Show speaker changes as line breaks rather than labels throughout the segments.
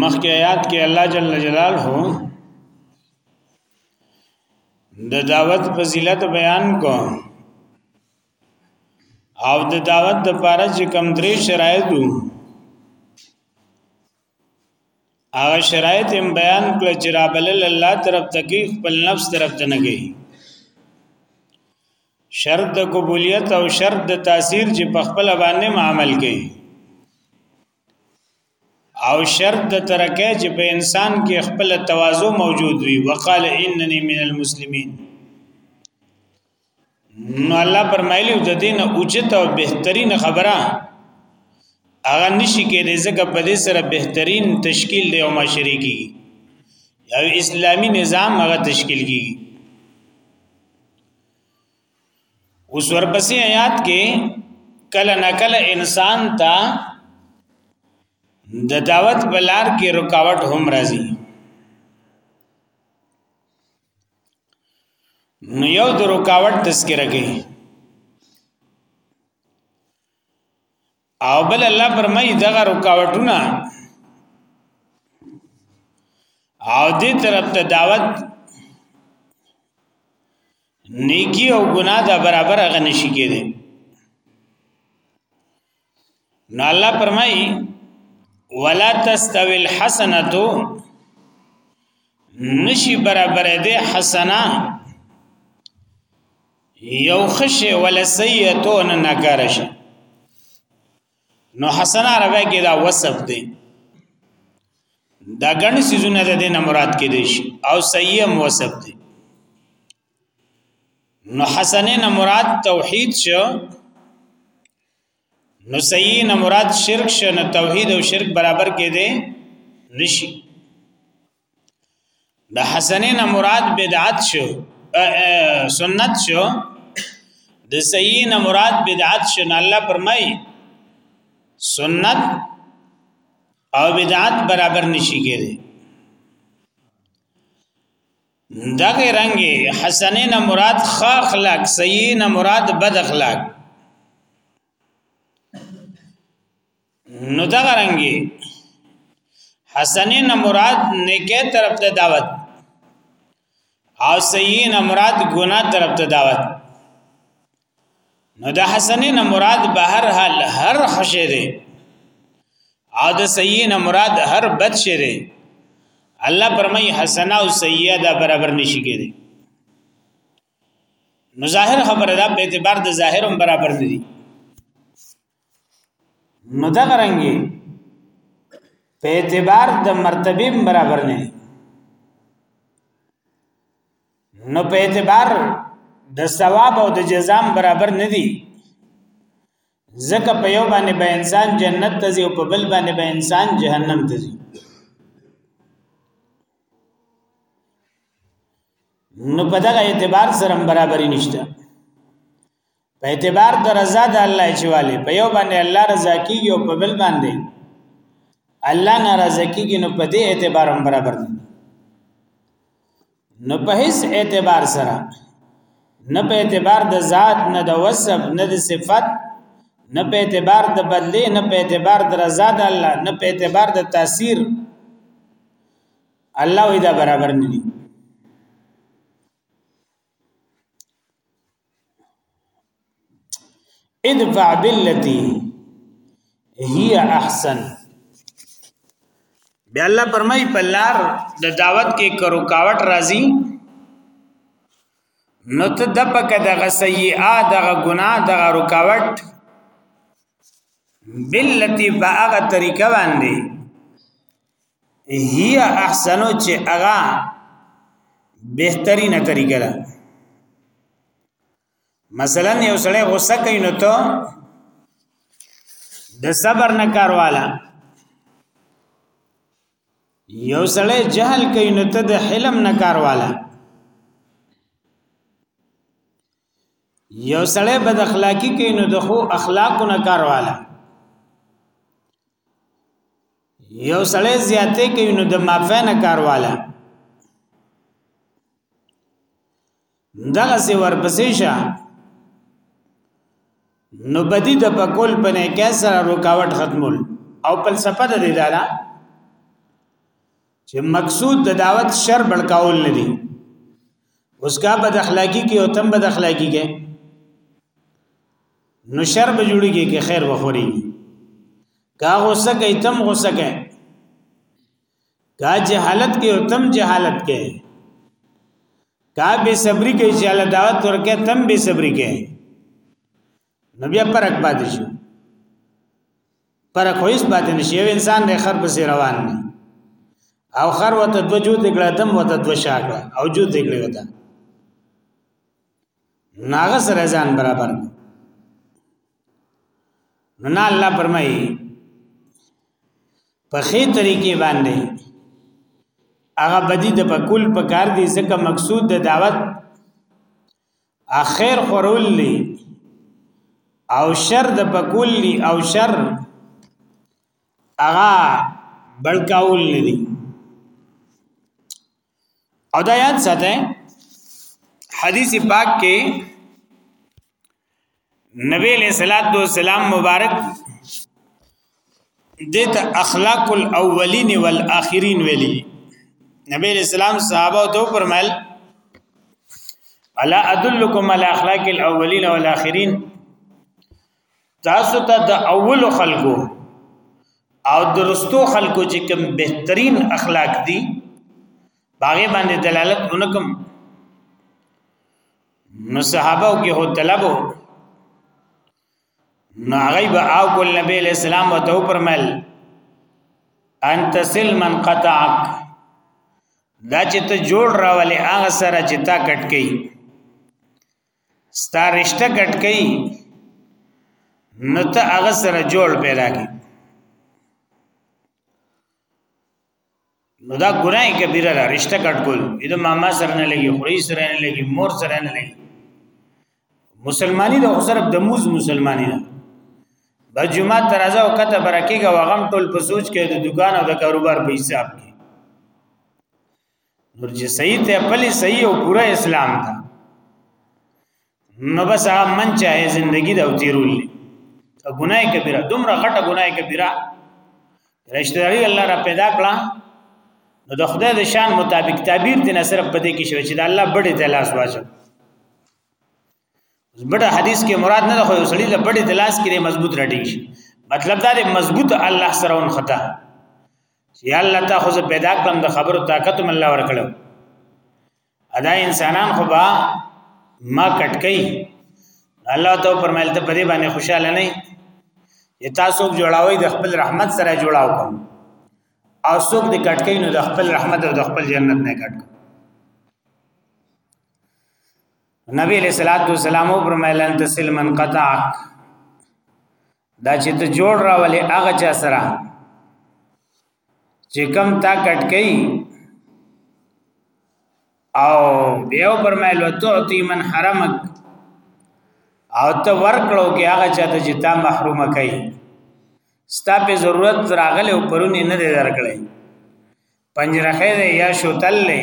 مخکې آیات کې الله جل جلاله د دعوت فضیلت بیان کو او د دعوت د پاره چې کم درې شرایط وو هغه شرایط هم بیان کړ چې را بلل الله طرف ته کې خپل نفس طرف ته نه گئی شرط د قبولیت او شرط د تاثیر چې په خپل باندې عمل کوي او شرط د ترکه چې په انسان کې خپل تواضع موجود وي وقال انني من المسلمين نو الله فرمایلی د دین اوچت او بهترین خبره هغه نشي کېدای ځکه په دې سره بهترین تشکیل دی او معاشري کیږي او اسلامی نظام هغه تشکیل کیږي اوس ورپسې آیات کې کله نکل انسان ته د دعوت بلار کې رکاوټ هم راځي نو یو د رکاوټ تذکرہ کوي او بل الله فرمایي دغه رکاوټونه او دې طرف ته دعوت نیکی او ګناه دا برابر غنی شي کېږي نو الله فرمایي ولا تستوي الحسنه نشي برابر دې حسنه یو خشه ولا سیئتون نکاره شي نو حسنه عربی کې دا وصف دی دا ګڼ سيزونه د دې نه مراد کې دي شي او سيم وصف دي نو حسنه نه مراد توحید شو نو صحیح نه مراد شرک شو نو توحید او شرک برابر کې دي نشي د حسنین مراد بدعت شو سنت شو د صحیح نه مراد بدعت شو نه الله فرمای سنت او بدعت برابر نشي کېږي دغه رنګي حسنین مراد خ اخلاق صحیح نه مراد بد اخلاق نو دا رنګي حسنین مراد نیکه طرف ته دعوت او سیین مراد ګناه طرف ته دعوت نو د حسنین مراد به هر حال هر خوشی دی او د سیین مراد هر بد شی دی الله پرمای حسنه او سیئه دا برابر نشي کېږي نو ظاهر خبره ده په اعتبار د ظاهرم برابر نه دي نو دا غرنګي په اعتبار د مرتبه برابر نه دي نو په اعتبار د ثواب او د جزام برابر نه دي ځکه په یو باندې به انسان جنت ته ځي او په بل باندې به انسان جهنم ته ځي نو په دغه اعتبار سره برابرۍ نشته په اعتبار د رضا د الله چواله په یو باندې الله رضا کیږي او په بل باندې الله ناراضه کیږي نو په دې اعتبار هم برابر دي نو په هیڅ اعتبار سره نه په اعتبار د ذات نه د وصف نه د صفت نه په اعتبار د بدلی نه په اعتبار د رضا د الله نه په اعتبار د تاثیر الله وی دا برابر نه دي ادفع بالتي هي احسن بیا الله پرمای په لار د دعوت کې کرو کاوت راځي نو ته د پک دغه سیئه دغه ګناه دغه رکاوټ بلتی باغه طریقه باندې هي احسنو چې اغا بهترینه طریقه ده مثلا یو سړی غوسه کوي نو ته د صبر نه کار والا یو سړی جهل کوي نو ته د حلم نه کار والا یو سړی بد اخلاقی کوي نو د خو اخلاقو نه کار والا یو سړی زیاتې کوي نو د مافه نه کارواله دغه سی ورپسې شه نو بدی د پکول په نه کې سره رکاوټ ختمول او فلسفه د دې دارا چې مقصود د دعوت شر بړکاول نه دي اوس کا بد اخلاقی کې او تم بد اخلاقی کې نو شر به جوړیږي کې خیر وخوري کا غوسه کوي تم غوسه کوي کا جهالت کې او تم جهالت کې کا به صبري کې چې الله دعوت ورکه تم به صبري کې نبي پرک پاتې شو پرک هیڅ پاتې نشي یو انسان د خر په روان دی او خر وته دو جو دګړه تم وته دو شاګه او جو دګړه وته ناغه سره ځان برابر نو نه الله فرمایي په خې طریقې باندې هغه بدی د بکول په کار دی ځکه مقصود د دعوت اخر خورول لی او شر د بکول لی او شر هغه بلکاول لی او دا یاد ساته حدیث پاک کې نبی علیہ الصلوۃ والسلام مبارک دته اخلاق الاولین والآخرین ویلي نبی علیہ السلام صحابه ته فرمایل الا ادلکم علی اخلاق الاولین والآخرین تاسو ته د اول خلکو او درستو خلکو چې کوم بهترین اخلاق دي باغې باندې دلالت ونکم نو صحابه کې هو طلبو نو غیب او کول نبی علیہ السلام او تو پرمل انت سل من قطعک دا چې ته جوړ راولې هغه سره چې تا کټ کړي ستا رشتہ کټ کئ نو ته هغه سره جوړ پیدا کی نو دا ګناه کبیره ده رشتہ کټ کول دا ماما سره نه لګي خوري سره نه لګي مور سره نه لګي مسلمانی دا صرف د موز مسلمانی ده به جمعه ترازه او کته برکیږي وغم ټول په سوچ کې د دکان او د کاروبار په حساب کې نور چې صحیح ته پلی صحیح او پورا اسلام ته نو بس هغه من چاهي زندگی دا وتیرول او ګناي کبیره دومره غټه ګناي کبیره رشتہ داری الله را پیدا کړه نو د خدای د شان مطابق تعبیر دینه صرف پدې کې شوی چې د الله بډې ته لاس واچو بډه حدیث کې مراد نه خو سړی له بډه دلاس کې مضبوط راټی شي مطلب دا دی مضبوط الله سره ون خطا چې الله تا خو پیدا کړم د خبرو طاقت مې الله ورکړو ادا انسانان خو با ما کټکې الله ته فرمایل ته پرې باندې خوشاله نه یې تاسو جوړاوي د خپل رحمت سره جوړاو کوم او څوک د کټکې نو د خپل رحمت او د خپل جنت نه کټکو نبی علیہ الصلوۃ والسلام فرمایل ان تسل من قطعک دا چې ته جوړ راولې هغه چا سره چې کم تا کټ کئ او بیا فرمایل وتعطی من حرمک او ته ورکړو کې هغه چا ته چې تا محروم کئ ستا په ضرورت راغله او پرونی نه درکړې پنجرخه دی یا شوتل دی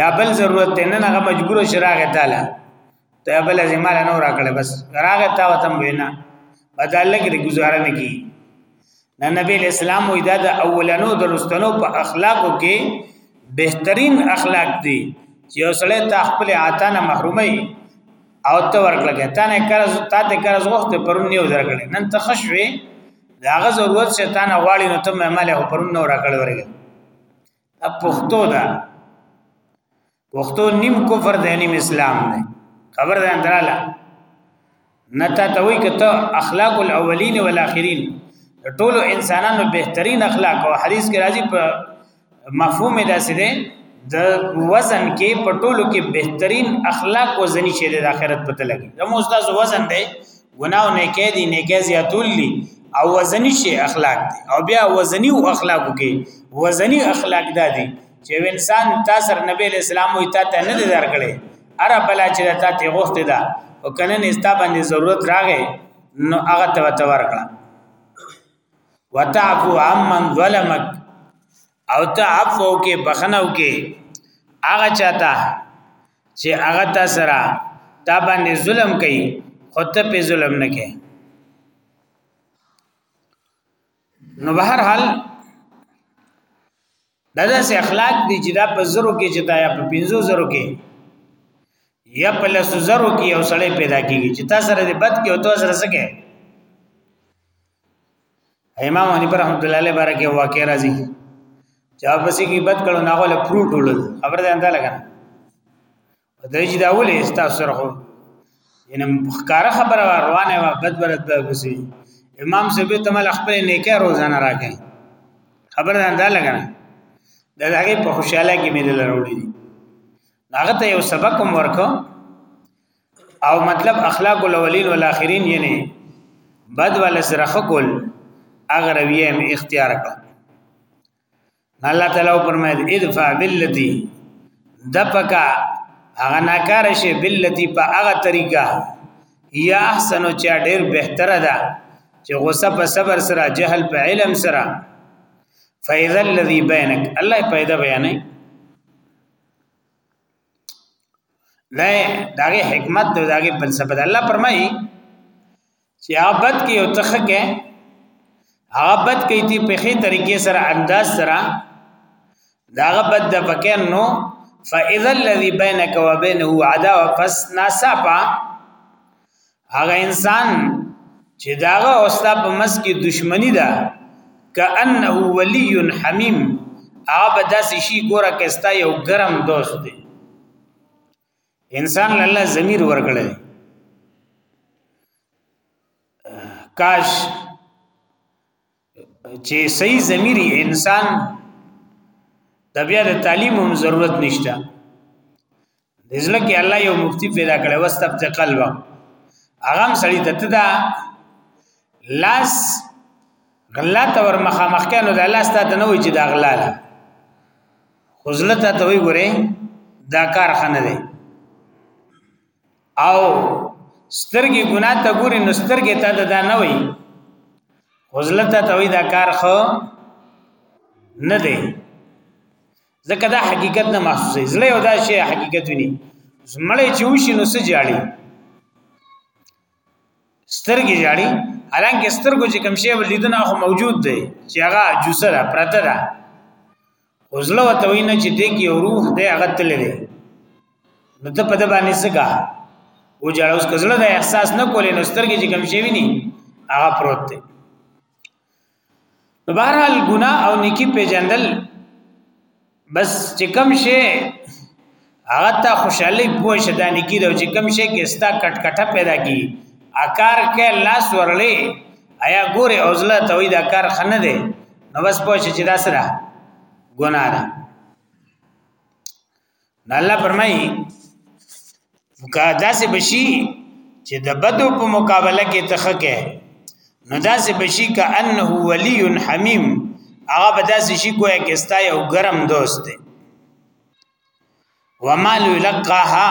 یا بل ضرورت دی نه هغه مجبور شراغه تعالی ته بل زمال نه راکړه بس راغه تا وتم وینا بدل کې گزاره نه کی نه نبی اسلام وې دا د اولنو درستنو په اخلاقو کې بهترین اخلاق دی چې اوسړه ته خپل عاطا نه محرومي او ته ورکړه ته نه قرض ته قرض وخت پرون نیو درکړي نن ته خشوي دا هغه ضرورت چې تا نه غواړي نو ته مې مالې هو پرون نو راکړ ورګه دا پښتو ده پښتو نیم کفر دی نیم اسلام دی خبر ده اندراله نتا ته وی کته اخلاق الاولین والاخرین ټولو انسانانو بهترین اخلاق او حدیث کې راځي په مفهوم دا څه دی د وزن کې پټولو کې بهترین اخلاق وزنی چې د آخرت پته لګي د مو استاد وزن دی ګناو نه کې دي نه کې زیاتول دي او وزنی شي اخلاق دي او بیا وزنی او اخلاق کې وزنی اخلاق دا دي چې انسان تاسو نبی اسلام وي تا ته نه درکړي اره بلا چې تا ته غوښت ده او کنه نستا باندې ضرورت راغې نو هغه ته ورکړه وتعفو عمن ظلمک او ته عفو کې بخنو کې هغه چاته چې هغه تا سره تا باندې ظلم کوي خو ته په ظلم نه کې نو بهر حال دا داسې اخلاق دي چې دا په زرو کې چې دا یا په 50 زرو کې یا په لسو زرو کې یو سړی پیدا کیږي چې تاسو سره دې بد کې او تاسو سره سکه امام حنیف رحمۃ اللہ علیہ بارے کې واقع راځي چې پسې کې بد کړو ناغه له فروټ ول خبر ده انده لګا درج دا ولې استاسو سره خو ینه ښکار خبره روانه و بد بلد به وسی امام سبی تمل خپل نیکه روزانه راکې خبر نه دا لګنه دا هغه په خوشاله کې مې لروړي دي هغه ته یو سبق هم ورکو او مطلب اخلاق الاولین والاخرین یعنی بد ول سره خپل اغه رویه اختیار کړ الله تعالی فرمایل ادفع باللتی دپکا هغه ناکاره شي باللتی په هغه طریقه یا احسن چې ډیر بهتره ده چې غصه په صبر سره جهل په علم سره فاذا الذي بينك الله پیدا بیانې دا داغه حکمت داغه فلسفه ده الله فرمایي چې عبادت کې او تخه کې عبادت کې دې په خې طریقې سره انداز سره دا غبد د پکې نو فاذا الذي بينك وبينه عداوه پس ناسپا هغه انسان چې داغه اوستا په مس کې دشمنی ده کانه ولی حمیم هغه داسې شي ګوره کستا یو ګرم دوست دی انسان له الله ضمیر ورکړي کاش چې صحیح ضمیر انسان د بیا د تعلیم هم ضرورت نشته دزله کې الله یو مفتی پیدا کړي واستبت قلبه هغه سړی ته تدا لاس غلا ته ور مخامخ کینو د الله ستاسو نه وی چې دا غلا ده خزلت ته وی ګوره دا کار خنه دی او سترګې ګناه ته ګوري نو سترګې ته دا نه وی خزلت ته وی دا کار خو نه دی ځکه دا حقیقت نه محسوسه زړه یو دا شی حقیقت ونی زمړې چې وشي نو سجاړي سترګې جاړي حالانکه سترګو چې کوم شی ولیدنه خو موجود دی چې هغه جوسه ده پرته ده وزله وته وینه چې دې کې روح دی هغه تل دی نو ته په دې باندې څنګه و جاړه اوس کزړه د احساس نه کولې نو سترګې چې کوم شی ویني هغه پروت دی نو بهرحال ګناه او نیکی پیژندل بس چې کم شي هغه ته خوشحالي پوه شي دا نیکی دا چې کم شي کې ستا کټ کټه پیدا کی اکار کې لاس ورلې آیا ګوره اوزله ته وې دا کار خنه دی نو بس پوه شي چې دا سره ګناه ده نه الله فرمایي کا داسې بشي چې د بدو په مقابله کې تخکه نو داسې بشي کا انه ولی حمیم هغه به داسې شي کوی کې ستا یو ګرم دوست دی وما لقاها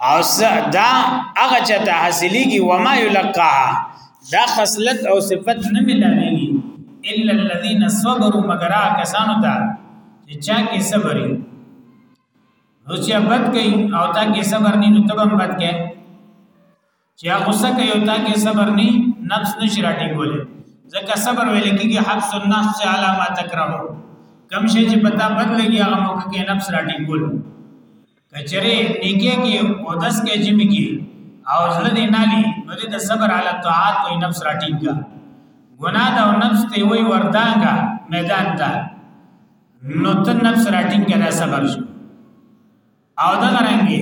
او دا هغه چته حاصلېږي و ما یلقاها دا خصلت او صفت نه ملایږي الا الذين صبروا مگر کسانو ته چې چا کې صبر نو چې بد کوي او تا کې صبر نه نو تبم بد کوي چې هغه څه کوي او تا کې صبر نه نفس نشي راټینګولې ځکه صبر ویل کېږي حبس النفس علی ما تکره کم شي چې پتا بد لګي هغه موقع کې نفس راټینګول کچره نیکه کې او دس کې چې مکی او زړه دې نالي نو دې د صبر علی طاعات او نفس راټینګا ګناه دا او نفس ته وی وردانګا میدان ته نو ته نفس راټینګا دا صبر شو او دا رنګي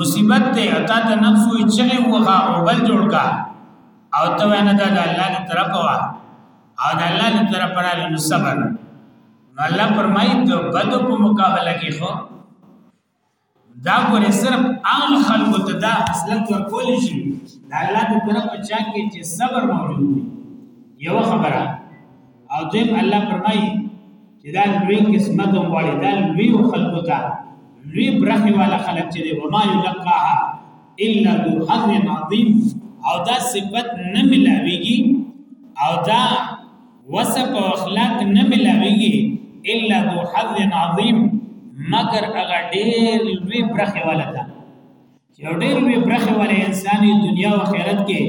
مصیبت ته اتا ته نفس وی چې وغه او بل جوړ کا او ته ونه دا د الله دی طرف وا او د الله دی طرف را نو صبر نو الله فرمایي د بدو په مقابله کې خو دا ګورې صرف هغه خلکو ته دا اصلت ورکول شي د الله دی طرف چا کې چې صبر موجود وي یو خبره او دیم الله فرمایي چې دا لوی قسمت هم غواړي دا لوی خلکو ته لوی برخې والا خلک چې دی وما یلقاها الا ذو حظ عظیم او دا صفت نه ملاویږي او دا وصف او اخلاق نه ملاویږي الا ذو حظ عظیم مگر هغه ډېر لوی برخې والا ته چې ډېر وی برخه ولې انساني دنیا او آخرت کې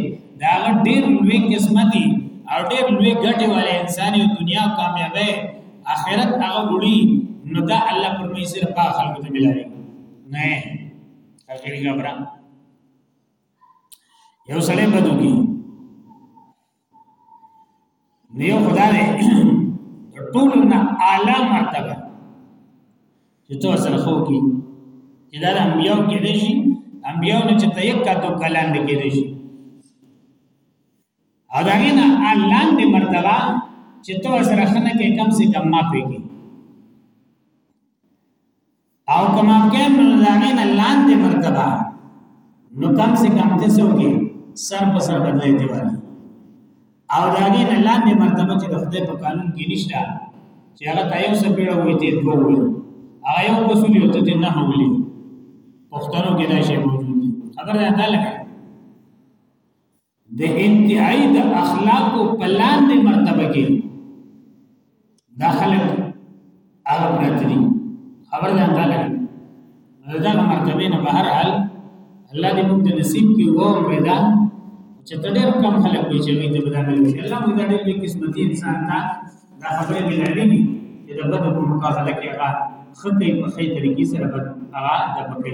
دا ډېر لوی قسمتي او ډېر لوی ګټه ولې انساني دنیا کامیابې آخرت هغه وړي نو دا الله پر مې صرف هغه خلکو ته ملایي نه اخیری خبره یو سړی بدو کی نیو خدای ټول نه اعلی مرتبه چې تو سره خو کی چې دا انبیاء کې دي شي انبیاء نه چې ته یک کا تو کلام دې کې دي شي او دا نه اعلی دې مرتبه چې تو سره خنه کې کم سے کم ما پېږي او کما کم نو داغه نه لاندې مرتبه نو کم سے کم ته سوګي سر په سر بدلې دی والی او داغه نه لاندې مرتبه چې د خدای په قانون کې نشته چې هغه تایو سپیړه وې ته دوه وې هغه یو اصول یو ته نه هولي پښتنو کې دا شی موجود دی خبره ده لکه د انتهایی د اخلاقو په لاندې مرتبه کې دا خلک هغه پراته دي خبر ځان ته لګي دا مرتبه نه بهر حال الله دې موږ ته نصیب کړي وو پیدا چې ته ډېر کم خلک وي چې دې بدل کړي الله موږ ته ډېر قسمتي انسان ته دا خبره ملالي دي چې د بدو په مقابله کې هغه خطې په خې طریقې سره هغه د پکې